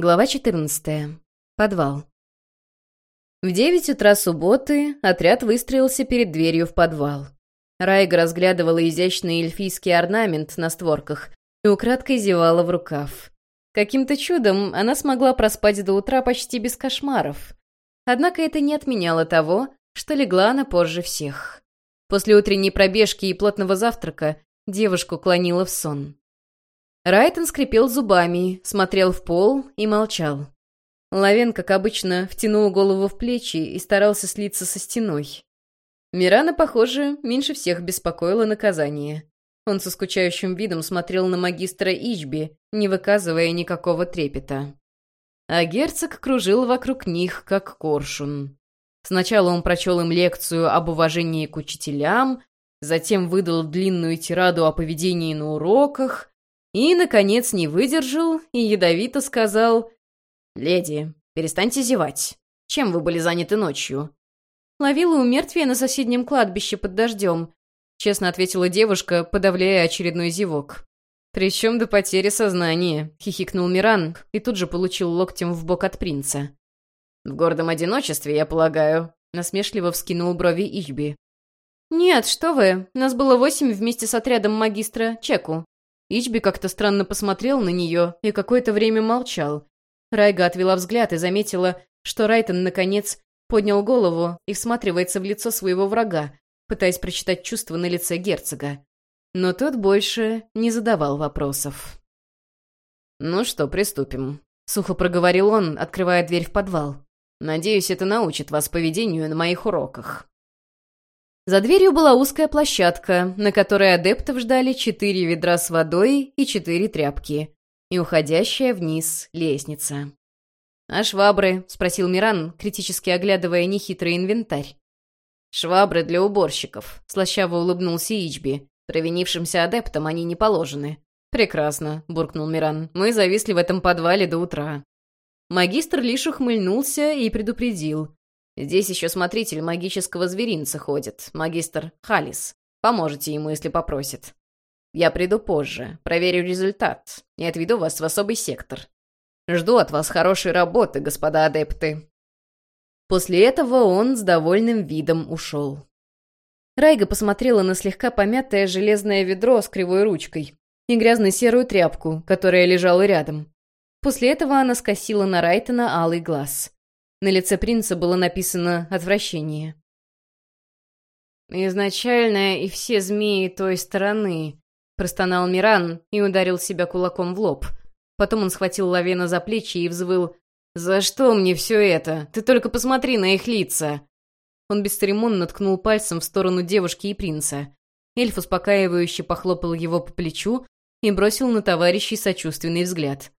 Глава 14. Подвал. В девять утра субботы отряд выстроился перед дверью в подвал. Райга разглядывала изящный эльфийский орнамент на створках и украдкой зевала в рукав. Каким-то чудом она смогла проспать до утра почти без кошмаров. Однако это не отменяло того, что легла она позже всех. После утренней пробежки и плотного завтрака девушку клонила в сон. Райтон скрипел зубами, смотрел в пол и молчал. Лавен, как обычно, втянул голову в плечи и старался слиться со стеной. Мирана, похоже, меньше всех беспокоило наказание. Он со скучающим видом смотрел на магистра Ичби, не выказывая никакого трепета. А герцог кружил вокруг них, как коршун. Сначала он прочел им лекцию об уважении к учителям, затем выдал длинную тираду о поведении на уроках, и, наконец, не выдержал и ядовито сказал «Леди, перестаньте зевать. Чем вы были заняты ночью?» «Ловила умертвие на соседнем кладбище под дождем», — честно ответила девушка, подавляя очередной зевок. «Причем до потери сознания», — хихикнул Миран и тут же получил локтем в бок от принца. «В гордом одиночестве, я полагаю», — насмешливо вскинул брови Ичби. «Нет, что вы, нас было восемь вместе с отрядом магистра Чеку. Ичби как-то странно посмотрел на нее и какое-то время молчал. Райга отвела взгляд и заметила, что Райтон, наконец, поднял голову и всматривается в лицо своего врага, пытаясь прочитать чувства на лице герцога. Но тот больше не задавал вопросов. «Ну что, приступим», — сухо проговорил он, открывая дверь в подвал. «Надеюсь, это научит вас поведению на моих уроках». За дверью была узкая площадка, на которой адептов ждали четыре ведра с водой и четыре тряпки, и уходящая вниз лестница. «А швабры?» — спросил Миран, критически оглядывая нехитрый инвентарь. «Швабры для уборщиков», — слащаво улыбнулся Ичби. «Провинившимся адептам они не положены». «Прекрасно», — буркнул Миран. «Мы зависли в этом подвале до утра». Магистр лишь ухмыльнулся и предупредил. Здесь еще смотритель магического зверинца ходит, магистр Халис. Поможете ему, если попросит. Я приду позже, проверю результат и отведу вас в особый сектор. Жду от вас хорошей работы, господа адепты». После этого он с довольным видом ушел. Райга посмотрела на слегка помятое железное ведро с кривой ручкой и грязно-серую тряпку, которая лежала рядом. После этого она скосила на Райтона алый глаз. На лице принца было написано «отвращение». «Изначально и все змеи той стороны», — простонал Миран и ударил себя кулаком в лоб. Потом он схватил Лавена за плечи и взвыл «За что мне все это? Ты только посмотри на их лица!» Он бесцеремонно ткнул пальцем в сторону девушки и принца. Эльф успокаивающе похлопал его по плечу и бросил на товарищей сочувственный взгляд.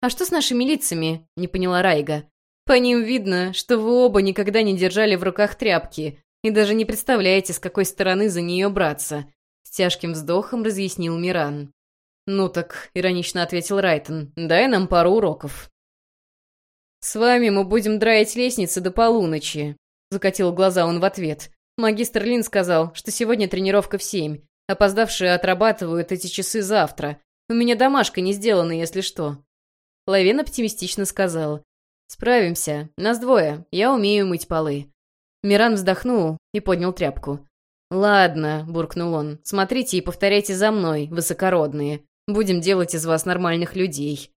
«А что с нашими лицами?» — не поняла Райга. По ним видно, что вы оба никогда не держали в руках тряпки и даже не представляете, с какой стороны за нее браться», — с тяжким вздохом разъяснил Миран. «Ну так», — иронично ответил Райтон, — «дай нам пару уроков». «С вами мы будем драить лестницы до полуночи», — закатил глаза он в ответ. «Магистр Лин сказал, что сегодня тренировка в семь. Опоздавшие отрабатывают эти часы завтра. У меня домашка не сделана, если что». Лавен оптимистично сказал. «Справимся. Нас двое. Я умею мыть полы». Миран вздохнул и поднял тряпку. «Ладно», — буркнул он, — «смотрите и повторяйте за мной, высокородные. Будем делать из вас нормальных людей».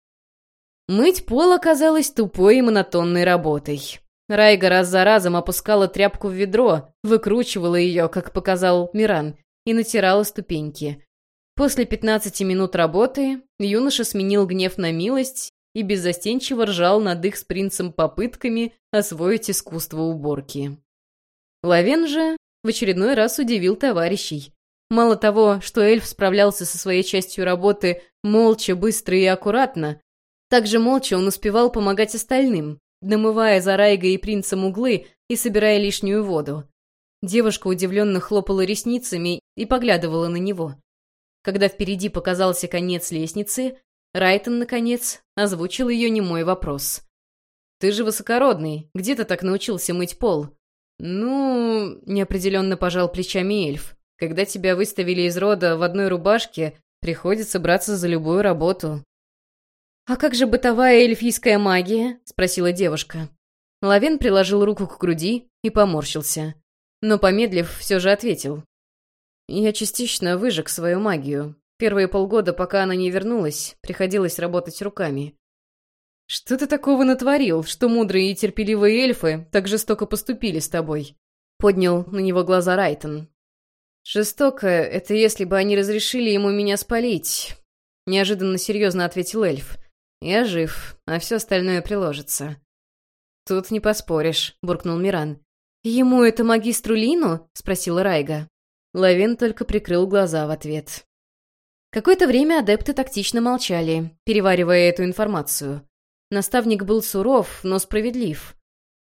Мыть пол оказалось тупой и монотонной работой. Райга раз за разом опускала тряпку в ведро, выкручивала ее, как показал Миран, и натирала ступеньки. После пятнадцати минут работы юноша сменил гнев на милость и беззастенчиво ржал над их с принцем попытками освоить искусство уборки. Лавен же в очередной раз удивил товарищей. Мало того, что эльф справлялся со своей частью работы молча, быстро и аккуратно, также молча он успевал помогать остальным, намывая за Райгой и принцем углы и собирая лишнюю воду. Девушка удивленно хлопала ресницами и поглядывала на него. Когда впереди показался конец лестницы, Райтон, наконец, озвучил ее немой вопрос. «Ты же высокородный. Где ты так научился мыть пол?» «Ну...» — неопределенно пожал плечами эльф. «Когда тебя выставили из рода в одной рубашке, приходится браться за любую работу». «А как же бытовая эльфийская магия?» — спросила девушка. Лавен приложил руку к груди и поморщился. Но, помедлив, все же ответил. «Я частично выжег свою магию. Первые полгода, пока она не вернулась, приходилось работать руками. «Что ты такого натворил, что мудрые и терпеливые эльфы так жестоко поступили с тобой?» Поднял на него глаза Райтон. «Жестоко — это если бы они разрешили ему меня спалить», — неожиданно серьезно ответил эльф. «Я жив, а все остальное приложится». «Тут не поспоришь», — буркнул Миран. «Ему это магистру Лину?» — спросила Райга. Лавин только прикрыл глаза в ответ. Какое-то время адепты тактично молчали, переваривая эту информацию. Наставник был суров, но справедлив.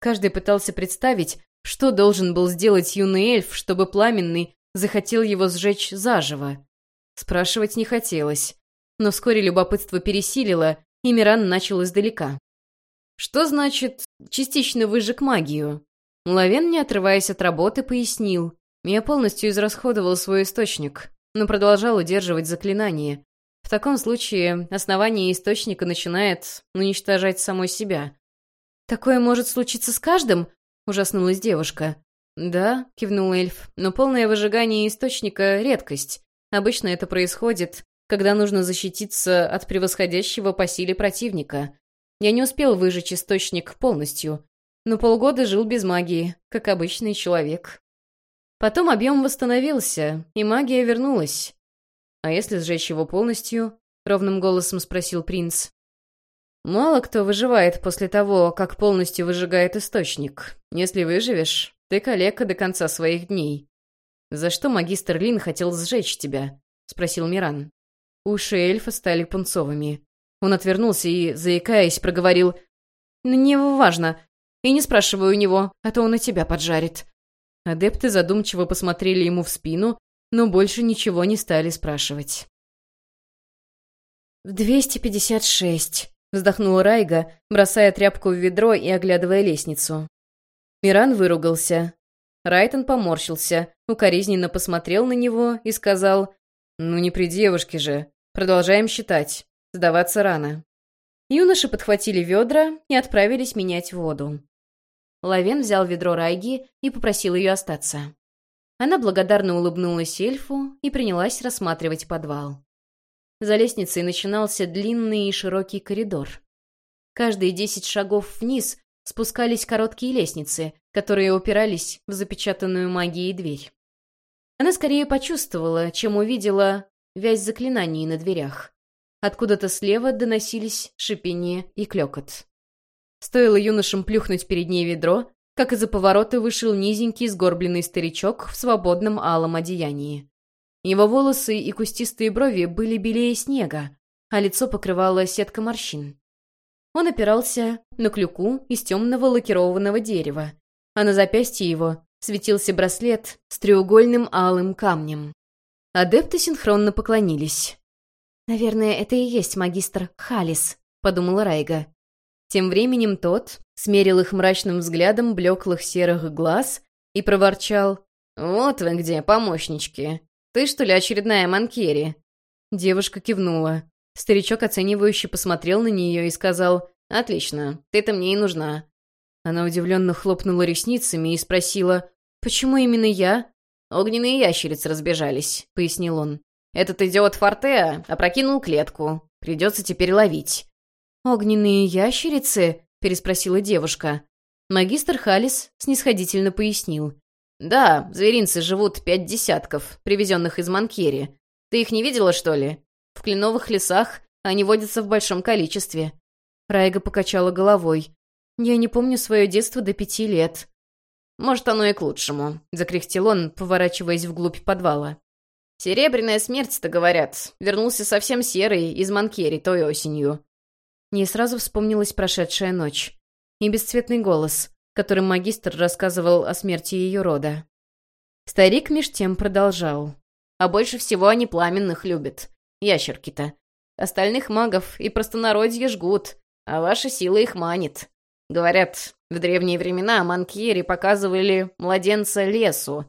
Каждый пытался представить, что должен был сделать юный эльф, чтобы пламенный захотел его сжечь заживо. Спрашивать не хотелось, но вскоре любопытство пересилило, и Миран начал издалека. «Что значит «частично выжег магию»?» Лавен, не отрываясь от работы, пояснил. «Я полностью израсходовал свой источник, но продолжал удерживать заклинание, в таком случае основание источника начинает уничтожать самой себя. «Такое может случиться с каждым?» — ужаснулась девушка. «Да», — кивнул эльф, — «но полное выжигание источника — редкость. Обычно это происходит, когда нужно защититься от превосходящего по силе противника. Я не успел выжечь источник полностью, но полгода жил без магии, как обычный человек. Потом объем восстановился, и магия вернулась. «А если сжечь его полностью?» — ровным голосом спросил принц. «Мало кто выживает после того, как полностью выжигает источник. Если выживешь, ты калека до конца своих дней». «За что магистр Лин хотел сжечь тебя?» — спросил Миран. Уши эльфа стали пунцовыми. Он отвернулся и, заикаясь, проговорил «Не важно. И не спрашивай у него, а то он и тебя поджарит». Адепты задумчиво посмотрели ему в спину, но больше ничего не стали спрашивать. «В двести пятьдесят шесть», — вздохнула Райга, бросая тряпку в ведро и оглядывая лестницу. Миран выругался. Райтон поморщился, укоризненно посмотрел на него и сказал, «Ну не при девушке же. Продолжаем считать. Сдаваться рано». Юноши подхватили ведра и отправились менять воду. Лавен взял ведро Райги и попросил ее остаться. Она благодарно улыбнулась эльфу и принялась рассматривать подвал. За лестницей начинался длинный и широкий коридор. Каждые десять шагов вниз спускались короткие лестницы, которые упирались в запечатанную магией дверь. Она скорее почувствовала, чем увидела вязь заклинаний на дверях. Откуда-то слева доносились шипение и клёкот. Стоило юношам плюхнуть перед ней ведро, как из-за поворота вышел низенький сгорбленный старичок в свободном алом одеянии. Его волосы и кустистые брови были белее снега, а лицо покрывало сетка морщин. Он опирался на клюку из темного лакированного дерева, а на запястье его светился браслет с треугольным алым камнем. Адепты синхронно поклонились. «Наверное, это и есть магистр Халис», — подумала Райга. Тем временем тот смерил их мрачным взглядом блеклых серых глаз и проворчал. «Вот вы где, помощнички. Ты, что ли, очередная Манкери?» Девушка кивнула. Старичок оценивающе посмотрел на нее и сказал «Отлично, ты-то мне и нужна». Она удивленно хлопнула ресницами и спросила «Почему именно я?» «Огненные ящерицы разбежались», — пояснил он. «Этот идиот Фортеа опрокинул клетку. Придется теперь ловить. «Огненные ящерицы?» — переспросила девушка. Магистр Халис снисходительно пояснил. «Да, зверинцы живут пять десятков, привезенных из Манкери. Ты их не видела, что ли? В кленовых лесах они водятся в большом количестве». Райга покачала головой. «Я не помню свое детство до пяти лет». «Может, оно и к лучшему», — закряхтел он, поворачиваясь вглубь подвала. «Серебряная смерть-то, говорят, вернулся совсем серый из Манкери той осенью. Ей сразу вспомнилась прошедшая ночь. И бесцветный голос, которым магистр рассказывал о смерти ее рода. Старик меж тем продолжал. «А больше всего они пламенных любят. Ящерки-то. Остальных магов и простонародье жгут, а ваша сила их манит. Говорят, в древние времена манкьери показывали младенца лесу.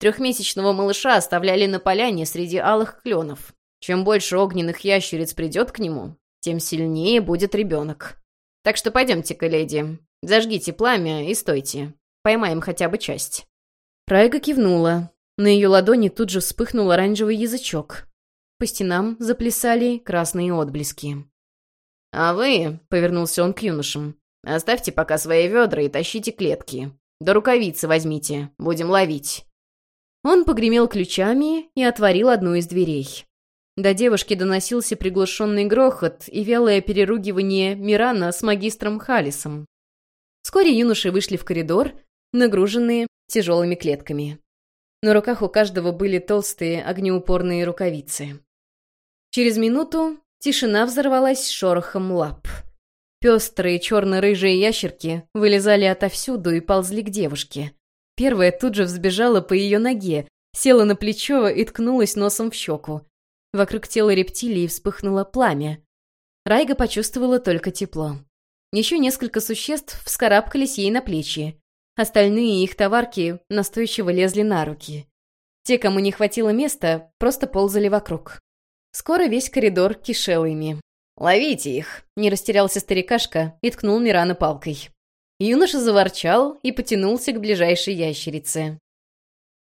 Трехмесячного малыша оставляли на поляне среди алых кленов. Чем больше огненных ящериц придет к нему, тем сильнее будет ребенок. Так что пойдемте-ка, леди. Зажгите пламя и стойте. Поймаем хотя бы часть». Райга кивнула. На ее ладони тут же вспыхнул оранжевый язычок. По стенам заплясали красные отблески. «А вы», — повернулся он к юношам, — «оставьте пока свои ведра и тащите клетки. Да рукавицы возьмите, будем ловить». Он погремел ключами и отворил одну из дверей. До девушки доносился приглушенный грохот и вялое переругивание Мирана с магистром Халисом. Вскоре юноши вышли в коридор, нагруженные тяжелыми клетками. На руках у каждого были толстые огнеупорные рукавицы. Через минуту тишина взорвалась шорохом лап. Пестрые черно-рыжие ящерки вылезали отовсюду и ползли к девушке. Первая тут же взбежала по ее ноге, села на плечо и ткнулась носом в щеку. Вокруг тела рептилии вспыхнуло пламя. Райга почувствовала только тепло. Еще несколько существ вскарабкались ей на плечи. Остальные их товарки настойчиво лезли на руки. Те, кому не хватило места, просто ползали вокруг. Скоро весь коридор кишел ими. «Ловите их!» — не растерялся старикашка и ткнул Мирана палкой. Юноша заворчал и потянулся к ближайшей ящерице.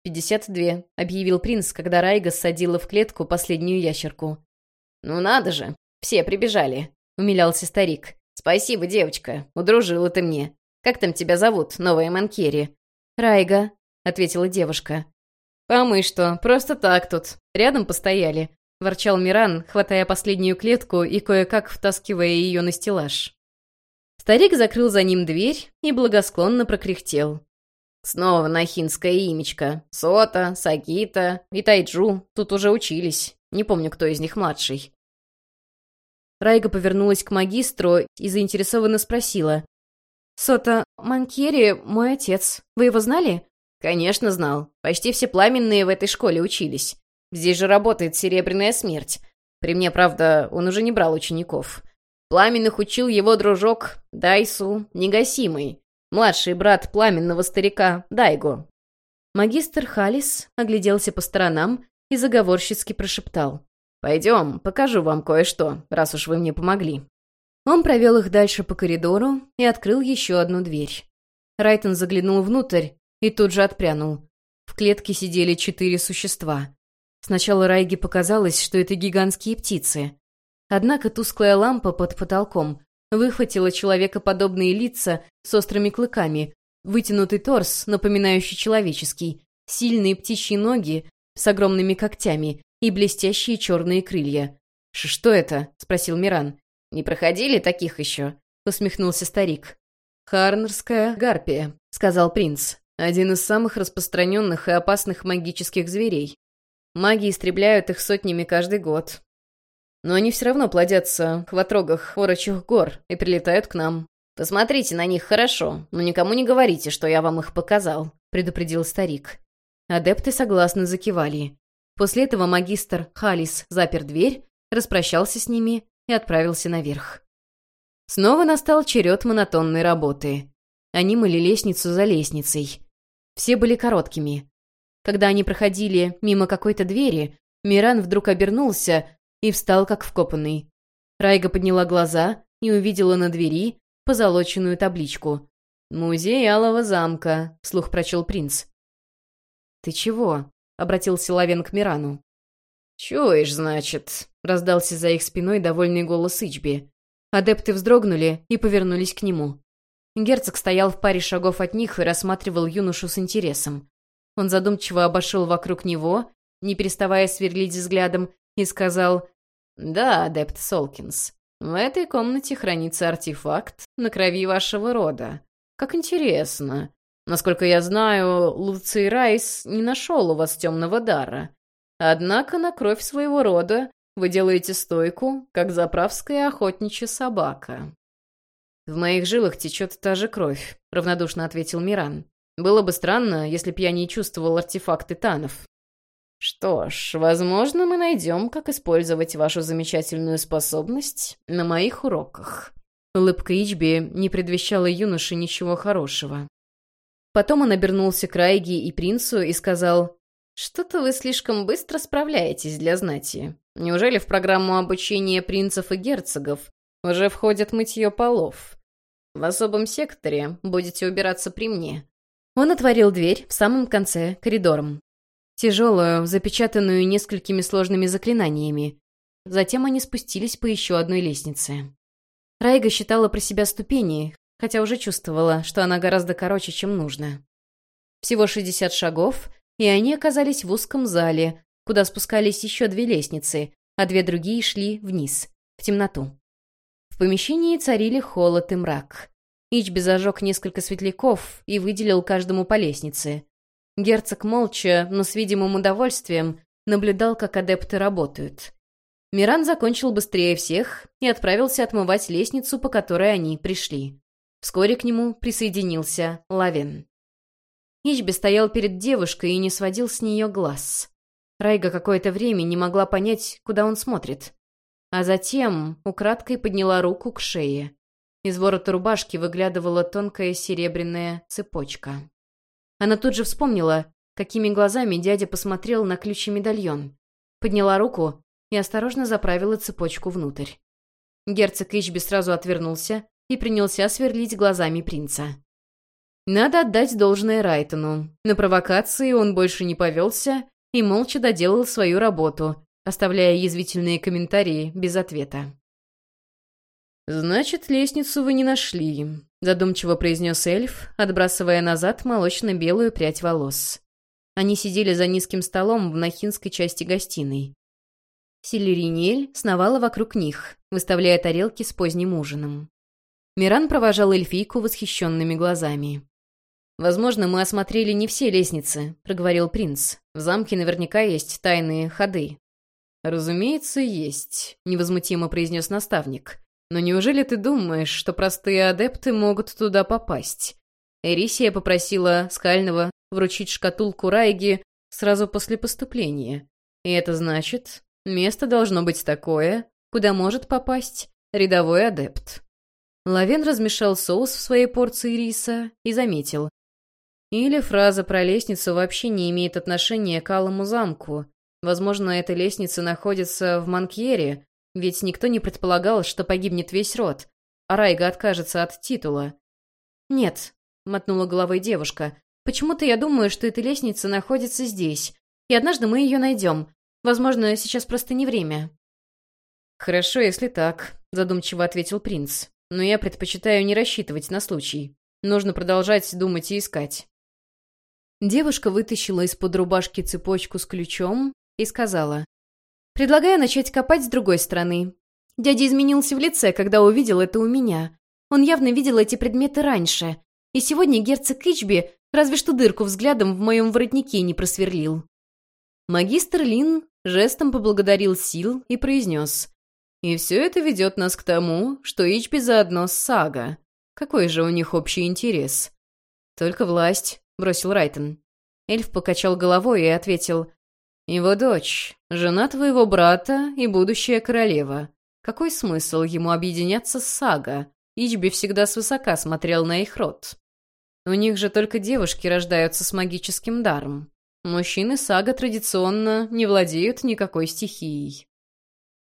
«Пятьдесят две», — объявил принц, когда Райга садила в клетку последнюю ящерку. «Ну надо же, все прибежали», — умилялся старик. «Спасибо, девочка, удружила ты мне. Как там тебя зовут, новая Манкери?» «Райга», — ответила девушка. «А мы что, просто так тут, рядом постояли», — ворчал Миран, хватая последнюю клетку и кое-как втаскивая ее на стеллаж. Старик закрыл за ним дверь и благосклонно прокряхтел. Снова нахинское имечко. Сота, Сагита и Тайджу тут уже учились. Не помню, кто из них младший. Райга повернулась к магистру и заинтересованно спросила. «Сота Манкери — мой отец. Вы его знали?» «Конечно знал. Почти все пламенные в этой школе учились. Здесь же работает Серебряная Смерть. При мне, правда, он уже не брал учеников. Пламенных учил его дружок Дайсу Негасимый. Младший брат пламенного старика Дайго. Магистр Халис огляделся по сторонам и заговорщицки прошептал. «Пойдем, покажу вам кое-что, раз уж вы мне помогли». Он провел их дальше по коридору и открыл еще одну дверь. Райтон заглянул внутрь и тут же отпрянул. В клетке сидели четыре существа. Сначала Райге показалось, что это гигантские птицы. Однако тусклая лампа под потолком выхватила человекоподобные лица с острыми клыками, вытянутый торс, напоминающий человеческий, сильные птичьи ноги с огромными когтями и блестящие черные крылья. «Что это?» — спросил Миран. «Не проходили таких еще?» — усмехнулся старик. «Харнерская гарпия», — сказал принц. «Один из самых распространенных и опасных магических зверей. Маги истребляют их сотнями каждый год. Но они все равно плодятся в отрогах орочих гор и прилетают к нам. «Посмотрите на них хорошо, но никому не говорите, что я вам их показал», — предупредил старик. Адепты согласно закивали. После этого магистр Халис запер дверь, распрощался с ними и отправился наверх. Снова настал черед монотонной работы. Они мыли лестницу за лестницей. Все были короткими. Когда они проходили мимо какой-то двери, Миран вдруг обернулся, и встал как вкопанный. Райга подняла глаза и увидела на двери позолоченную табличку. «Музей Алого замка», — вслух прочел принц. «Ты чего?» — обратился Лавен к Мирану. «Чуешь, значит?» — раздался за их спиной довольный голос Ичби. Адепты вздрогнули и повернулись к нему. Герцог стоял в паре шагов от них и рассматривал юношу с интересом. Он задумчиво обошел вокруг него, не переставая сверлить взглядом, и сказал «Да, адепт Солкинс, в этой комнате хранится артефакт на крови вашего рода. Как интересно. Насколько я знаю, Луций Райс не нашел у вас темного дара. Однако на кровь своего рода вы делаете стойку, как заправская охотничья собака». «В моих жилах течет та же кровь», — равнодушно ответил Миран. «Было бы странно, если б я не чувствовал артефакты Танов. «Что ж, возможно, мы найдем, как использовать вашу замечательную способность на моих уроках». Улыбка Ичби не предвещала юноше ничего хорошего. Потом он обернулся к Райге и принцу и сказал, «Что-то вы слишком быстро справляетесь для знати. Неужели в программу обучения принцев и герцогов уже входит мытье полов? В особом секторе будете убираться при мне». Он отворил дверь в самом конце коридором. Тяжелую, запечатанную несколькими сложными заклинаниями. Затем они спустились по еще одной лестнице. Райга считала про себя ступени, хотя уже чувствовала, что она гораздо короче, чем нужно. Всего 60 шагов, и они оказались в узком зале, куда спускались еще две лестницы, а две другие шли вниз, в темноту. В помещении царили холод и мрак. Ичби зажег несколько светляков и выделил каждому по лестнице. Герцог молча, но с видимым удовольствием, наблюдал, как адепты работают. Миран закончил быстрее всех и отправился отмывать лестницу, по которой они пришли. Вскоре к нему присоединился Лавен. Ичби стоял перед девушкой и не сводил с нее глаз. Райга какое-то время не могла понять, куда он смотрит. А затем украдкой подняла руку к шее. Из ворота рубашки выглядывала тонкая серебряная цепочка. Она тут же вспомнила, какими глазами дядя посмотрел на ключ медальон. Подняла руку и осторожно заправила цепочку внутрь. Герцог Ичби сразу отвернулся и принялся сверлить глазами принца. Надо отдать должное Райтону. На провокации он больше не повелся и молча доделал свою работу, оставляя язвительные комментарии без ответа. «Значит, лестницу вы не нашли», — задумчиво произнес эльф, отбрасывая назад молочно-белую прядь волос. Они сидели за низким столом в нахинской части гостиной. Селеринель сновала вокруг них, выставляя тарелки с поздним ужином. Миран провожал эльфийку восхищенными глазами. «Возможно, мы осмотрели не все лестницы», — проговорил принц. «В замке наверняка есть тайные ходы». «Разумеется, есть», — невозмутимо произнес наставник. «Но неужели ты думаешь, что простые адепты могут туда попасть?» Эрисия попросила Скального вручить шкатулку Райги сразу после поступления. И это значит, Место должно быть такое, куда может попасть рядовой адепт. Лавен размешал соус в своей порции риса и заметил. Или фраза про лестницу вообще не имеет отношения к Алому замку. Возможно, эта лестница находится в Манкьере, ведь никто не предполагал, что погибнет весь род, а Райга откажется от титула. «Нет», — мотнула головой девушка, — «почему-то я думаю, что эта лестница находится здесь, и однажды мы ее найдем, Возможно, сейчас просто не время». «Хорошо, если так», — задумчиво ответил принц. «Но я предпочитаю не рассчитывать на случай. Нужно продолжать думать и искать». Девушка вытащила из-под рубашки цепочку с ключом и сказала. «Предлагаю начать копать с другой стороны. Дядя изменился в лице, когда увидел это у меня. Он явно видел эти предметы раньше. И сегодня герцог Ичби разве что дырку взглядом в моем воротнике не просверлил». Магистр Лин жестом поблагодарил сил и произнес. «И все это ведет нас к тому, что Ичби заодно с Сага. Какой же у них общий интерес?» «Только власть», — бросил Райтон. Эльф покачал головой и ответил. «Его дочь, жена твоего брата и будущая королева. Какой смысл ему объединяться с Сага? Ичби всегда свысока смотрел на их род. У них же только девушки рождаются с магическим даром. Мужчины сага традиционно не владеют никакой стихией.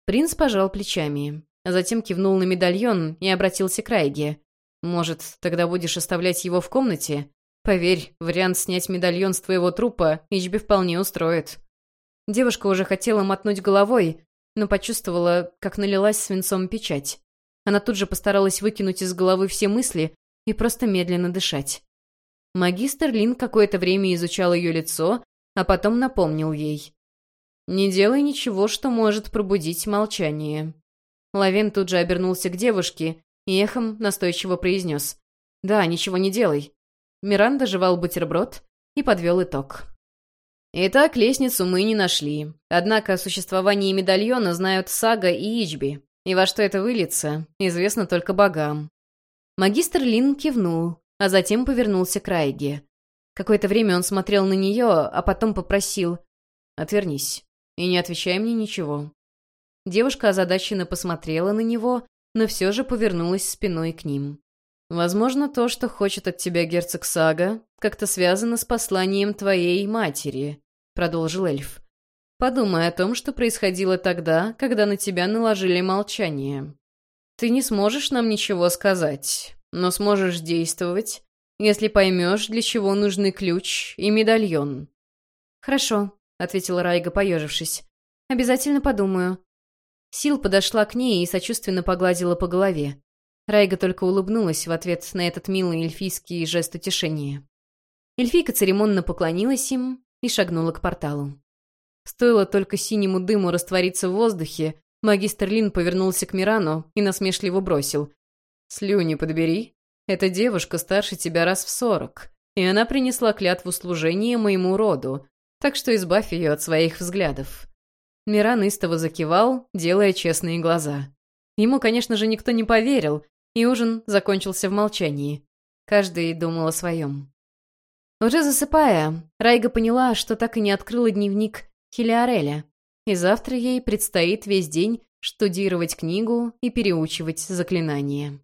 Принц пожал плечами, а затем кивнул на медальон и обратился к Райге. «Может, тогда будешь оставлять его в комнате? Поверь, вариант снять медальон с твоего трупа Ичби вполне устроит». Девушка уже хотела мотнуть головой, но почувствовала, как налилась свинцом печать. Она тут же постаралась выкинуть из головы все мысли и просто медленно дышать. Магистр Лин какое-то время изучал ее лицо, а потом напомнил ей. «Не делай ничего, что может пробудить молчание». Лавен тут же обернулся к девушке и эхом настойчиво произнес. «Да, ничего не делай». Миранда жевал бутерброд и подвел итог. Итак, лестницу мы не нашли. Однако о существовании медальона знают Сага и Ичби. И во что это выльется, известно только богам. Магистр Лин кивнул, а затем повернулся к Райге. Какое-то время он смотрел на нее, а потом попросил «Отвернись и не отвечай мне ничего». Девушка озадаченно посмотрела на него, но все же повернулась спиной к ним. «Возможно, то, что хочет от тебя герцог Сага, как-то связано с посланием твоей матери», — продолжил эльф. Подумай о том, что происходило тогда, когда на тебя наложили молчание. Ты не сможешь нам ничего сказать, но сможешь действовать, если поймешь, для чего нужны ключ и медальон». «Хорошо», — ответила Райга, поежившись. «Обязательно подумаю». Сил подошла к ней и сочувственно погладила по голове. Райга только улыбнулась в ответ на этот милый эльфийский жест утешения. Эльфийка церемонно поклонилась им и шагнула к порталу. Стоило только синему дыму раствориться в воздухе, магистр Лин повернулся к Мирану и насмешливо бросил. «Слюни подбери. Эта девушка старше тебя раз в сорок, и она принесла клятву служения моему роду, так что избавь ее от своих взглядов». Миран истово закивал, делая честные глаза. Ему, конечно же, никто не поверил, и ужин закончился в молчании. Каждый думал о своем. Уже засыпая, Райга поняла, что так и не открыла дневник Хелиареля, и завтра ей предстоит весь день штудировать книгу и переучивать заклинания.